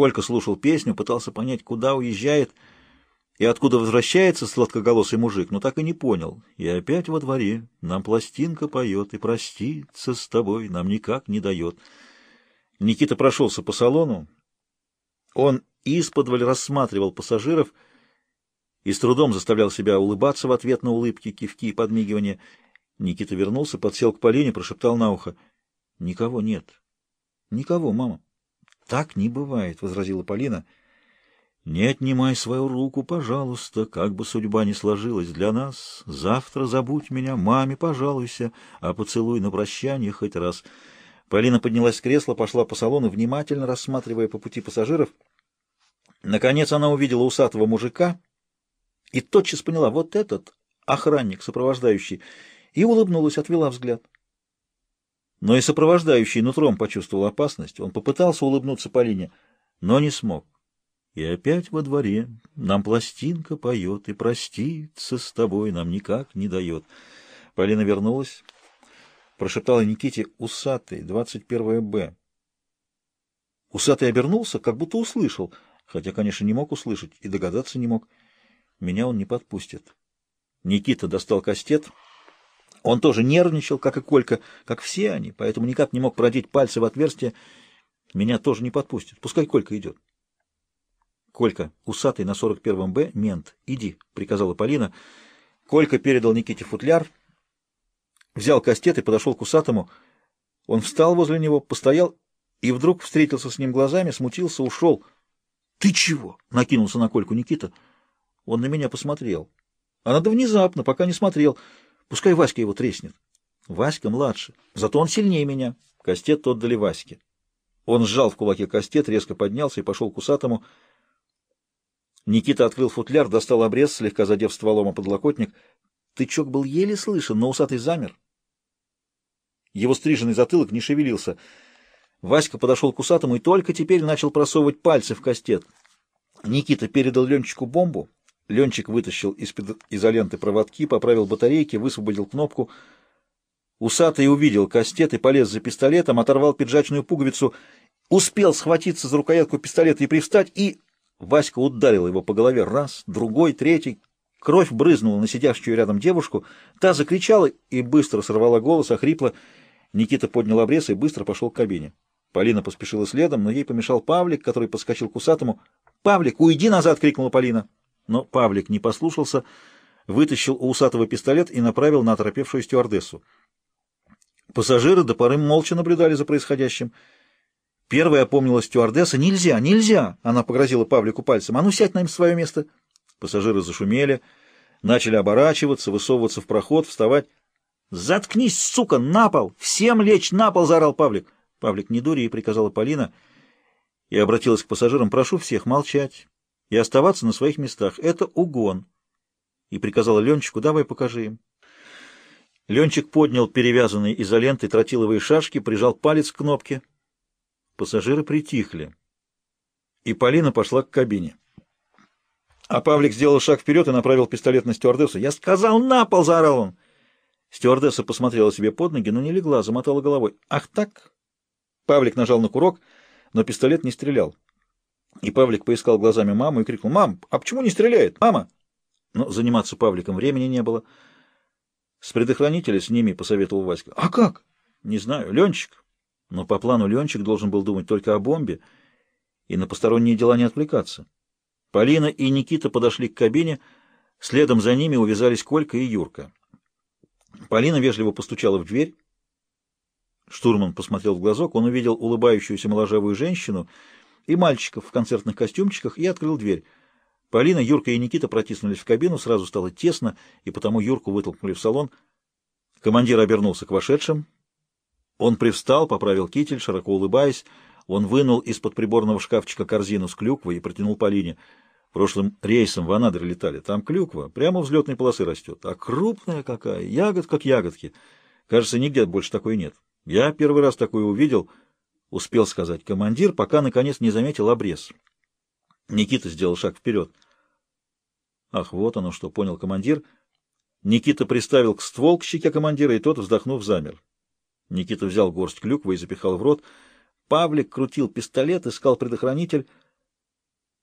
Колька слушал песню, пытался понять, куда уезжает и откуда возвращается сладкоголосый мужик, но так и не понял. И опять во дворе нам пластинка поет, и проститься с тобой нам никак не дает. Никита прошелся по салону. Он исподволь рассматривал пассажиров и с трудом заставлял себя улыбаться в ответ на улыбки, кивки и подмигивания. Никита вернулся, подсел к Полине, прошептал на ухо. — Никого нет. — Никого, мама. — Так не бывает, — возразила Полина. — Не отнимай свою руку, пожалуйста, как бы судьба ни сложилась для нас. Завтра забудь меня, маме пожалуйся, а поцелуй на прощание хоть раз. Полина поднялась с кресла, пошла по салону, внимательно рассматривая по пути пассажиров. Наконец она увидела усатого мужика и тотчас поняла, вот этот охранник, сопровождающий, и улыбнулась, отвела взгляд. Но и сопровождающий нутром почувствовал опасность. Он попытался улыбнуться Полине, но не смог. И опять во дворе нам пластинка поет, и проститься с тобой нам никак не дает. Полина вернулась, прошептала Никите «Усатый, 21 Б». Усатый обернулся, как будто услышал, хотя, конечно, не мог услышать и догадаться не мог. Меня он не подпустит. Никита достал кастет — он тоже нервничал, как и Колька, как все они, поэтому никак не мог продеть пальцы в отверстие. Меня тоже не подпустят. Пускай Колька идет. Колька, усатый на 41-м Б, мент, иди, — приказала Полина. Колька передал Никите футляр, взял кастет и подошел к усатому. Он встал возле него, постоял и вдруг встретился с ним глазами, смутился, ушел. — Ты чего? — накинулся на Кольку Никита. Он на меня посмотрел. А надо внезапно, пока не смотрел. Пускай Васька его треснет. Васька младше, зато он сильнее меня. Кастет отдали Ваське. Он сжал в кулаке кастет, резко поднялся и пошел к усатому. Никита открыл футляр, достал обрез, слегка задев стволом о подлокотник. Тычок был еле слышен, но усатый замер. Его стриженный затылок не шевелился. Васька подошел к усатому и только теперь начал просовывать пальцы в кастет. Никита передал Ленчику бомбу. Ленчик вытащил из-под изоленты проводки, поправил батарейки, высвободил кнопку. Усатый увидел кастет и полез за пистолетом, оторвал пиджачную пуговицу, успел схватиться за рукоятку пистолета и привстать, и... Васька ударил его по голове раз, другой, третий. Кровь брызнула на сидящую рядом девушку, та закричала и быстро сорвала голос, охрипла. Никита поднял обрез и быстро пошел к кабине. Полина поспешила следом, но ей помешал Павлик, который подскочил к усатому. «Павлик, уйди назад!» — крикнула Полина. Но Павлик не послушался, вытащил у усатого пистолет и направил на оторопевшую стюардессу. Пассажиры до поры молча наблюдали за происходящим. Первая опомнилась стюардесса. «Нельзя, нельзя!» Она погрозила Павлику пальцем. «А ну, сядь на свое место!» Пассажиры зашумели, начали оборачиваться, высовываться в проход, вставать. «Заткнись, сука, на пол! Всем лечь на пол!» — заорал Павлик. «Павлик, не дури!» — приказала Полина и обратилась к пассажирам. «Прошу всех молчать и оставаться на своих местах. Это угон. И приказала Ленчику, давай покажи им. Ленчик поднял перевязанные изолентой тротиловые шашки, прижал палец к кнопке. Пассажиры притихли. И Полина пошла к кабине. А Павлик сделал шаг вперед и направил пистолет на стюардессу. «Я сказал, на пол!» — заорал он. Стюардесса посмотрела себе под ноги, но не легла, замотала головой. «Ах так?» Павлик нажал на курок, но пистолет не стрелял. И Павлик поискал глазами маму и крикнул, «Мам, а почему не стреляет? Мама!» Но заниматься Павликом времени не было. «С предохранителя сними», — посоветовал Васька. «А как?» «Не знаю. Ленчик». Но по плану Ленчик должен был думать только о бомбе и на посторонние дела не отвлекаться. Полина и Никита подошли к кабине, следом за ними увязались Колька и Юрка. Полина вежливо постучала в дверь. Штурман посмотрел в глазок, он увидел улыбающуюся моложавую женщину — и мальчиков в концертных костюмчиках и открыл дверь. Полина, Юрка и Никита протиснулись в кабину, сразу стало тесно, и потому Юрку вытолкнули в салон. Командир обернулся к вошедшим. Он привстал, поправил китель, широко улыбаясь. Он вынул из-под приборного шкафчика корзину с клюквой и протянул Полине. Прошлым рейсом в Анадырь летали. Там клюква, прямо взлетной полосы растет. А крупная какая, ягод как ягодки. Кажется, нигде больше такой нет. Я первый раз такое увидел —— успел сказать командир, пока, наконец, не заметил обрез. Никита сделал шаг вперед. Ах, вот оно что, понял командир. Никита приставил к ствол к щеке командира, и тот, вздохнув, замер. Никита взял горсть клюквы и запихал в рот. Павлик крутил пистолет, искал предохранитель —